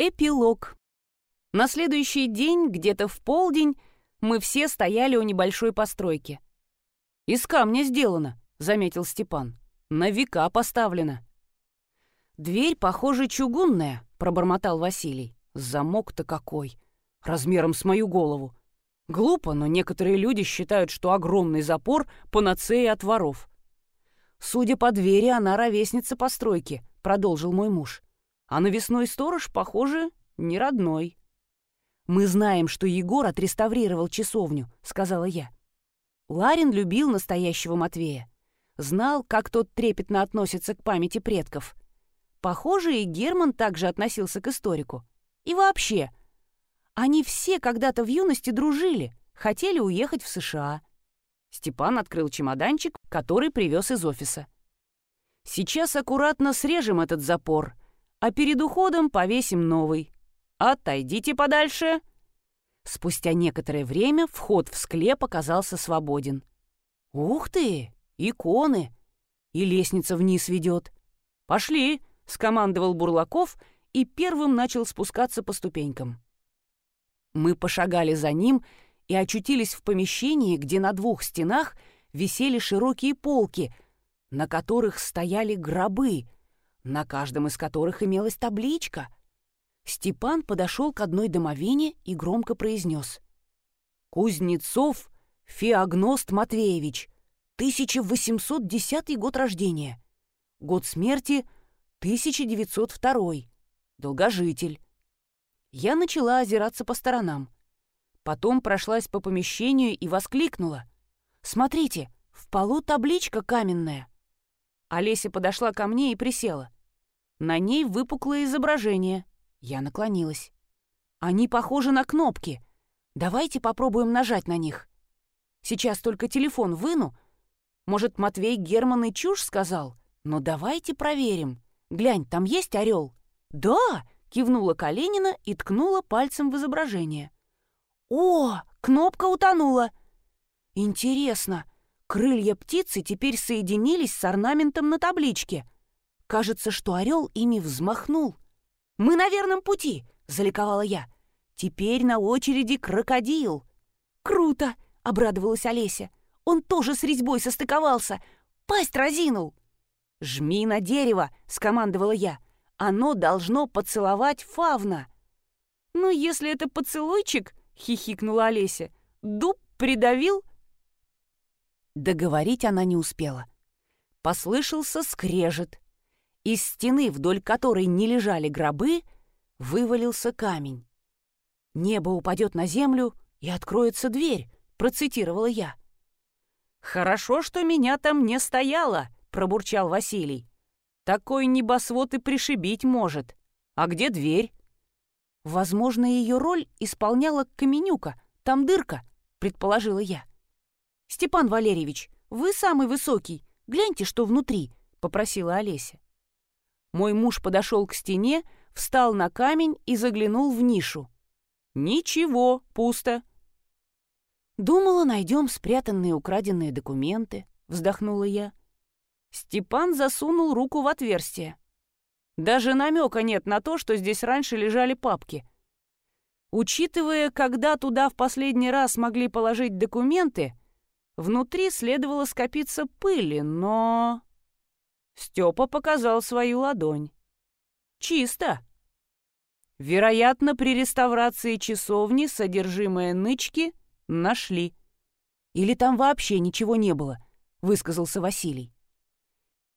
Эпилог. На следующий день, где-то в полдень, мы все стояли у небольшой постройки. «Из камня сделано», — заметил Степан. «На века поставлено». «Дверь, похоже, чугунная», — пробормотал Василий. «Замок-то какой! Размером с мою голову. Глупо, но некоторые люди считают, что огромный запор — панацея от воров». «Судя по двери, она ровесница постройки», — продолжил мой муж. А навесной сторож, похоже, не родной. «Мы знаем, что Егор отреставрировал часовню», — сказала я. Ларин любил настоящего Матвея. Знал, как тот трепетно относится к памяти предков. Похоже, и Герман также относился к историку. И вообще, они все когда-то в юности дружили, хотели уехать в США. Степан открыл чемоданчик, который привез из офиса. «Сейчас аккуратно срежем этот запор», а перед уходом повесим новый. Отойдите подальше!» Спустя некоторое время вход в склеп оказался свободен. «Ух ты! Иконы! И лестница вниз ведет. Пошли!» — скомандовал Бурлаков и первым начал спускаться по ступенькам. Мы пошагали за ним и очутились в помещении, где на двух стенах висели широкие полки, на которых стояли гробы — на каждом из которых имелась табличка. Степан подошел к одной домовине и громко произнес. «Кузнецов Феогност Матвеевич, 1810 год рождения. Год смерти 1902. Долгожитель». Я начала озираться по сторонам. Потом прошлась по помещению и воскликнула. «Смотрите, в полу табличка каменная». Олеся подошла ко мне и присела. На ней выпуклое изображение. Я наклонилась. Они похожи на кнопки. Давайте попробуем нажать на них. Сейчас только телефон выну. Может, Матвей Герман и чушь сказал? Но давайте проверим. Глянь, там есть орел? Да! Кивнула Калинина и ткнула пальцем в изображение. О, кнопка утонула. Интересно, крылья птицы теперь соединились с орнаментом на табличке — Кажется, что орел ими взмахнул. «Мы на верном пути!» — заликовала я. «Теперь на очереди крокодил!» «Круто!» — обрадовалась Олеся. «Он тоже с резьбой состыковался! Пасть разинул!» «Жми на дерево!» — скомандовала я. «Оно должно поцеловать фавна!» «Ну, если это поцелуйчик!» — хихикнула Олеся. «Дуб придавил?» Договорить она не успела. Послышался скрежет. Из стены, вдоль которой не лежали гробы, вывалился камень. «Небо упадет на землю, и откроется дверь», — процитировала я. «Хорошо, что меня там не стояло», — пробурчал Василий. «Такой небосвод и пришибить может. А где дверь?» «Возможно, ее роль исполняла Каменюка. Там дырка», — предположила я. «Степан Валерьевич, вы самый высокий. Гляньте, что внутри», — попросила Олеся. Мой муж подошел к стене, встал на камень и заглянул в нишу. «Ничего, пусто». «Думала, найдем спрятанные украденные документы», — вздохнула я. Степан засунул руку в отверстие. Даже намека нет на то, что здесь раньше лежали папки. Учитывая, когда туда в последний раз могли положить документы, внутри следовало скопиться пыли, но... Степа показал свою ладонь. Чисто. Вероятно, при реставрации часовни содержимое нычки нашли. Или там вообще ничего не было, высказался Василий.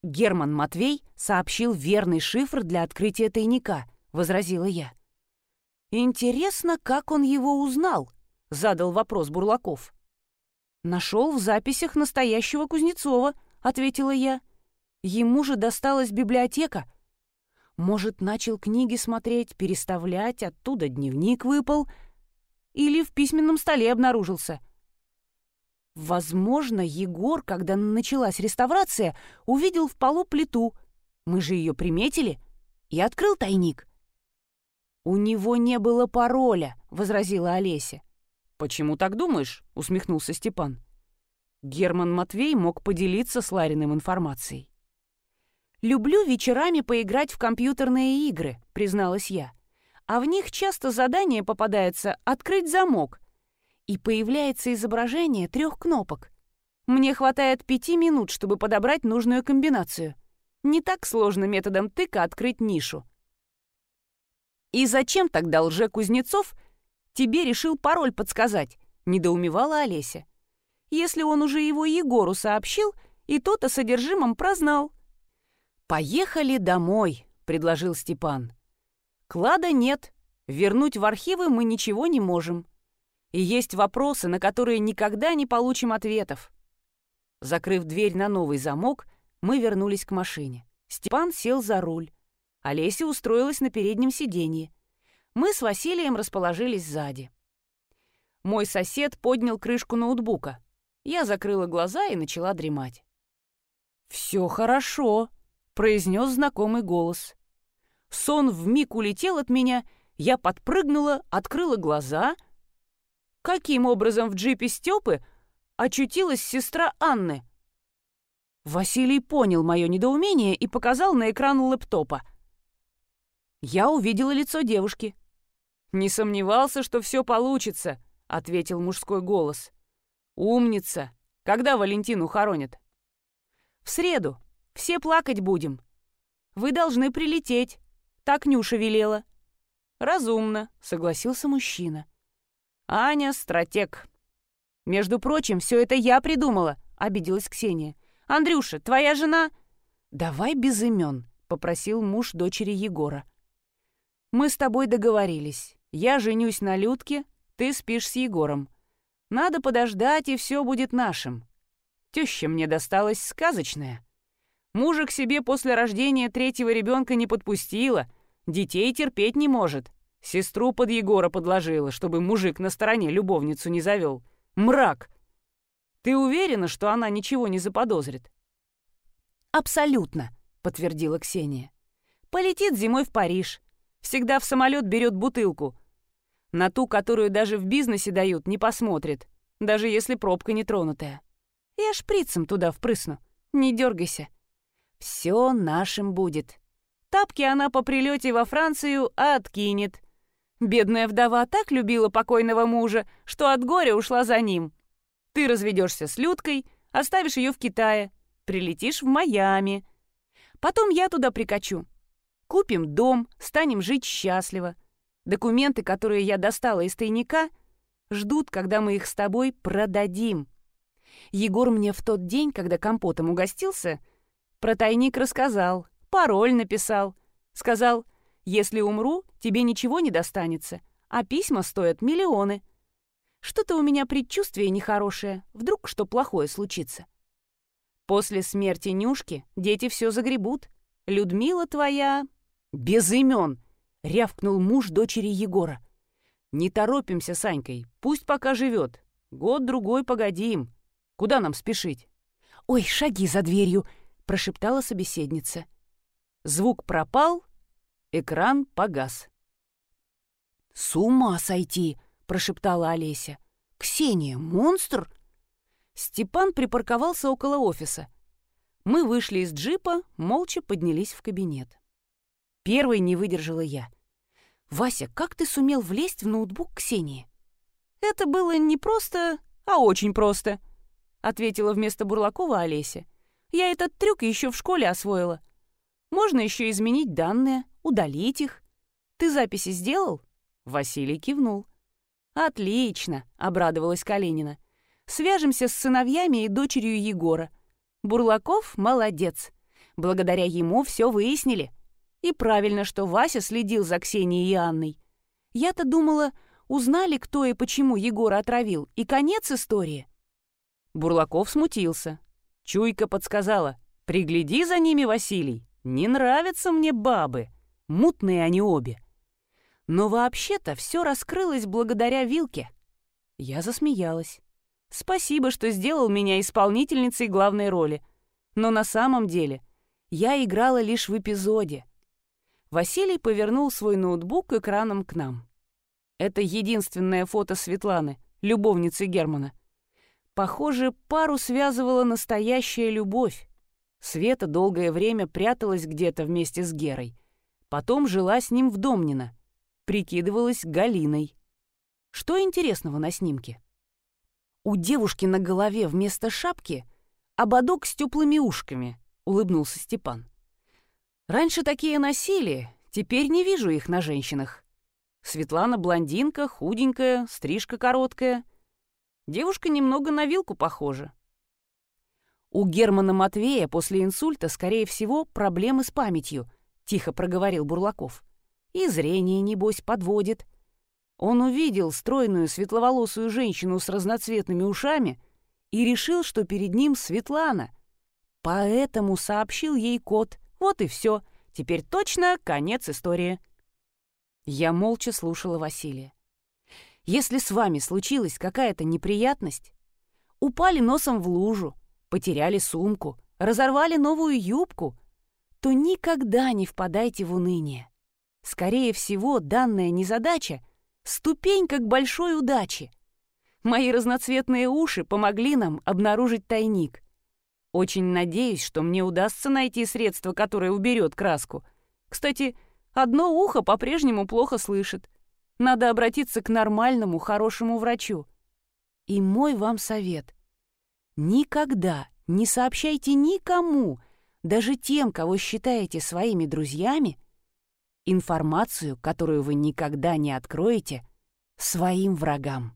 Герман Матвей сообщил верный шифр для открытия тайника, возразила я. Интересно, как он его узнал? задал вопрос Бурлаков. Нашел в записях настоящего Кузнецова, ответила я. Ему же досталась библиотека. Может, начал книги смотреть, переставлять, оттуда дневник выпал. Или в письменном столе обнаружился. Возможно, Егор, когда началась реставрация, увидел в полу плиту. Мы же ее приметили. И открыл тайник. «У него не было пароля», — возразила Олеся. «Почему так думаешь?» — усмехнулся Степан. Герман Матвей мог поделиться с Лариным информацией. «Люблю вечерами поиграть в компьютерные игры», — призналась я. а в них часто задание попадается «Открыть замок», и появляется изображение трех кнопок. Мне хватает пяти минут, чтобы подобрать нужную комбинацию. Не так сложно методом тыка открыть нишу. «И зачем тогда лже-Кузнецов тебе решил пароль подсказать?» — недоумевала Олеся. «Если он уже его Егору сообщил, и тот о содержимом прознал». «Поехали домой», — предложил Степан. «Клада нет. Вернуть в архивы мы ничего не можем. И есть вопросы, на которые никогда не получим ответов». Закрыв дверь на новый замок, мы вернулись к машине. Степан сел за руль. Олеся устроилась на переднем сиденье. Мы с Василием расположились сзади. Мой сосед поднял крышку ноутбука. Я закрыла глаза и начала дремать. «Все хорошо», — произнес знакомый голос. Сон вмиг улетел от меня, я подпрыгнула, открыла глаза. Каким образом в джипе Степы очутилась сестра Анны? Василий понял мое недоумение и показал на экран лэптопа. Я увидела лицо девушки. «Не сомневался, что все получится», — ответил мужской голос. «Умница! Когда Валентину хоронят?» «В среду. Все плакать будем. Вы должны прилететь. Так Нюша велела». «Разумно», — согласился мужчина. «Аня — стратег». «Между прочим, все это я придумала», — обиделась Ксения. «Андрюша, твоя жена...» «Давай без имен», — попросил муж дочери Егора. «Мы с тобой договорились. Я женюсь на Людке, ты спишь с Егором. Надо подождать, и все будет нашим. Теща мне досталась сказочная. Мужа к себе после рождения третьего ребенка не подпустила, детей терпеть не может. Сестру под Егора подложила, чтобы мужик на стороне любовницу не завел. Мрак! Ты уверена, что она ничего не заподозрит?» «Абсолютно», — подтвердила Ксения. «Полетит зимой в Париж. Всегда в самолет берет бутылку. На ту, которую даже в бизнесе дают, не посмотрит, даже если пробка не тронутая. Я шприцем туда впрысну. Не дергайся. Все нашим будет. Тапки она по прилете во Францию откинет. Бедная вдова так любила покойного мужа, что от горя ушла за ним. Ты разведешься с Людкой, оставишь ее в Китае, прилетишь в Майами. Потом я туда прикачу. Купим дом, станем жить счастливо. Документы, которые я достала из тайника, ждут, когда мы их с тобой продадим. Егор мне в тот день, когда компотом угостился, про тайник рассказал, пароль написал. Сказал, если умру, тебе ничего не достанется, а письма стоят миллионы. Что-то у меня предчувствие нехорошее, вдруг что плохое случится. После смерти Нюшки дети все загребут. Людмила твоя «Без имен!» — рявкнул муж дочери Егора. «Не торопимся с Анькой, пусть пока живет. Год-другой погодим. Куда нам спешить?» «Ой, шаги за дверью!» — прошептала собеседница. Звук пропал, экран погас. «С ума сойти!» — прошептала Олеся. «Ксения, монстр?» Степан припарковался около офиса. Мы вышли из джипа, молча поднялись в кабинет. Первой не выдержала я. «Вася, как ты сумел влезть в ноутбук Ксении?» «Это было не просто, а очень просто», — ответила вместо Бурлакова Олеся. «Я этот трюк еще в школе освоила. Можно еще изменить данные, удалить их. Ты записи сделал?» Василий кивнул. «Отлично», — обрадовалась Калинина. «Свяжемся с сыновьями и дочерью Егора. Бурлаков молодец. Благодаря ему все выяснили. И правильно, что Вася следил за Ксенией и Анной. Я-то думала, узнали, кто и почему Егора отравил, и конец истории. Бурлаков смутился. Чуйка подсказала. «Пригляди за ними, Василий. Не нравятся мне бабы. Мутные они обе». Но вообще-то все раскрылось благодаря Вилке. Я засмеялась. Спасибо, что сделал меня исполнительницей главной роли. Но на самом деле я играла лишь в эпизоде — Василий повернул свой ноутбук экраном к нам. Это единственное фото Светланы, любовницы Германа. Похоже, пару связывала настоящая любовь. Света долгое время пряталась где-то вместе с Герой. Потом жила с ним в Домнино. прикидывалась Галиной. Что интересного на снимке? У девушки на голове вместо шапки ободок с теплыми ушками, улыбнулся Степан. Раньше такие носили, теперь не вижу их на женщинах. Светлана блондинка, худенькая, стрижка короткая. Девушка немного на вилку похожа. У Германа Матвея после инсульта, скорее всего, проблемы с памятью, тихо проговорил Бурлаков. И зрение, небось, подводит. Он увидел стройную светловолосую женщину с разноцветными ушами и решил, что перед ним Светлана. Поэтому сообщил ей код. Вот и все. Теперь точно конец истории. Я молча слушала Василия. Если с вами случилась какая-то неприятность, упали носом в лужу, потеряли сумку, разорвали новую юбку, то никогда не впадайте в уныние. Скорее всего, данная незадача — ступенька к большой удаче. Мои разноцветные уши помогли нам обнаружить тайник. Очень надеюсь, что мне удастся найти средство, которое уберет краску. Кстати, одно ухо по-прежнему плохо слышит. Надо обратиться к нормальному, хорошему врачу. И мой вам совет. Никогда не сообщайте никому, даже тем, кого считаете своими друзьями, информацию, которую вы никогда не откроете своим врагам.